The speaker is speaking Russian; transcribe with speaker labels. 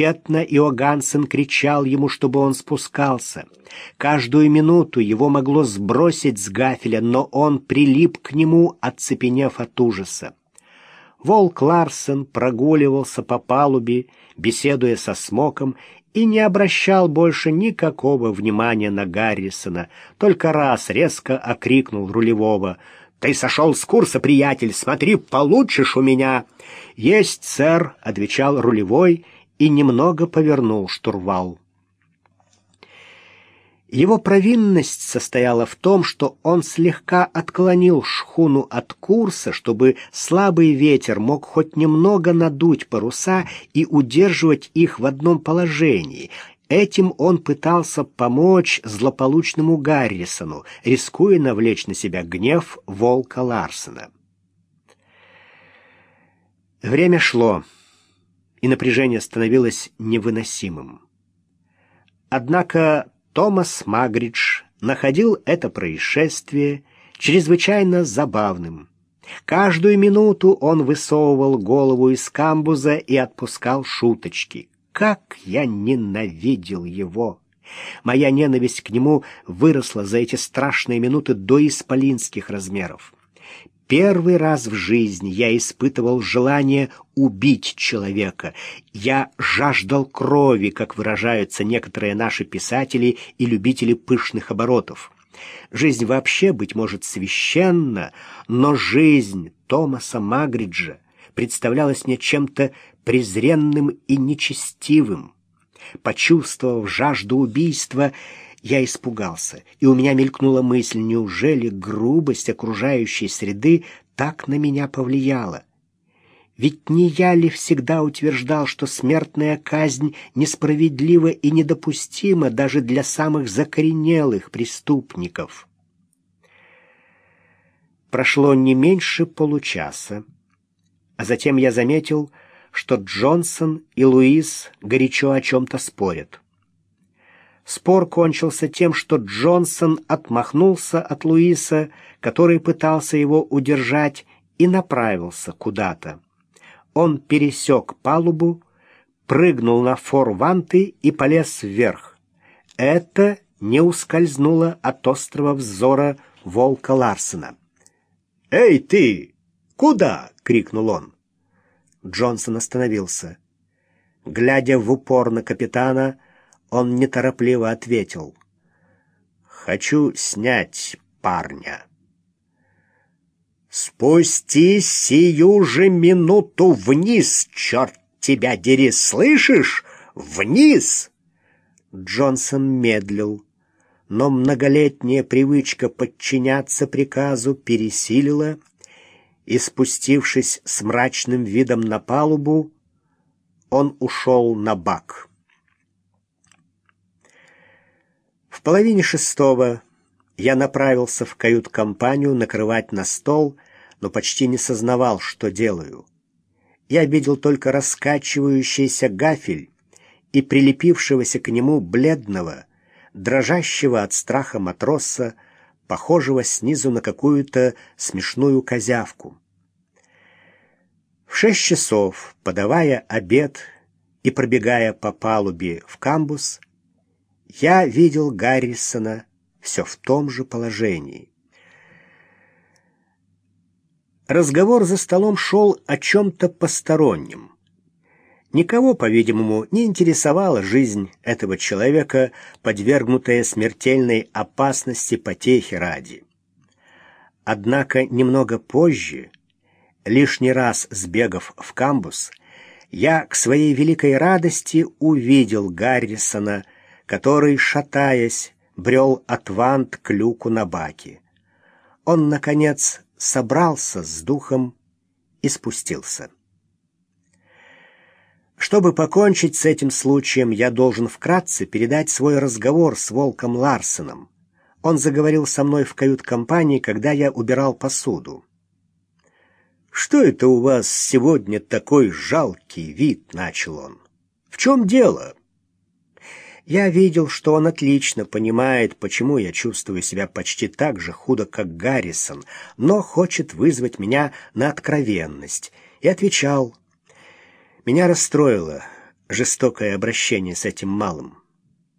Speaker 1: Тщетно Иогансен кричал ему, чтобы он спускался. Каждую минуту его могло сбросить с гафеля, но он прилип к нему, оцепенев от ужаса. Волк Ларсен прогуливался по палубе, беседуя со Смоком, и не обращал больше никакого внимания на Гаррисона, только раз резко окрикнул рулевого «Ты сошел с курса, приятель, смотри, получишь у меня!» «Есть, сэр», — отвечал рулевой и немного повернул штурвал. Его провинность состояла в том, что он слегка отклонил шхуну от курса, чтобы слабый ветер мог хоть немного надуть паруса и удерживать их в одном положении. Этим он пытался помочь злополучному Гаррисону, рискуя навлечь на себя гнев волка Ларсена. Время шло, и напряжение становилось невыносимым. Однако Томас Магридж находил это происшествие чрезвычайно забавным. Каждую минуту он высовывал голову из камбуза и отпускал шуточки. Как я ненавидел его! Моя ненависть к нему выросла за эти страшные минуты до исполинских размеров. Первый раз в жизни я испытывал желание убить человека. Я жаждал крови, как выражаются некоторые наши писатели и любители пышных оборотов. Жизнь вообще, быть может, священна, но жизнь Томаса Магриджа представлялась мне чем-то презренным и нечестивым. Почувствовав жажду убийства, я испугался, и у меня мелькнула мысль, неужели грубость окружающей среды так на меня повлияла? Ведь не я ли всегда утверждал, что смертная казнь несправедлива и недопустима даже для самых закоренелых преступников? Прошло не меньше получаса, а затем я заметил, что Джонсон и Луис горячо о чем-то спорят. Спор кончился тем, что Джонсон отмахнулся от Луиса, который пытался его удержать, и направился куда-то. Он пересек палубу, прыгнул на форванты и полез вверх. Это не ускользнуло от острого взора волка Ларсена. «Эй, ты! Куда?» — крикнул он. Джонсон остановился. Глядя в упор на капитана, он неторопливо ответил. «Хочу снять парня». «Спусти сию же минуту вниз, черт тебя дери, слышишь? Вниз!» Джонсон медлил, но многолетняя привычка подчиняться приказу пересилила, и, спустившись с мрачным видом на палубу, он ушел на бак. В половине шестого я направился в кают-компанию накрывать на стол, но почти не сознавал, что делаю. Я видел только раскачивающийся гафель и прилепившегося к нему бледного, дрожащего от страха матроса, похожего снизу на какую-то смешную козявку. В шесть часов, подавая обед и пробегая по палубе в камбус, я видел Гаррисона все в том же положении. Разговор за столом шел о чем-то постороннем. Никого, по-видимому, не интересовала жизнь этого человека, подвергнутая смертельной опасности потехи ради. Однако немного позже, лишний раз сбегав в камбус, я к своей великой радости увидел Гаррисона, который, шатаясь, брел от вант к люку на баке. Он, наконец, собрался с духом и спустился. Чтобы покончить с этим случаем, я должен вкратце передать свой разговор с Волком Ларсеном. Он заговорил со мной в кают-компании, когда я убирал посуду. «Что это у вас сегодня такой жалкий вид?» — начал он. «В чем дело?» Я видел, что он отлично понимает, почему я чувствую себя почти так же худо, как Гаррисон, но хочет вызвать меня на откровенность, и отвечал. Меня расстроило жестокое обращение с этим малым.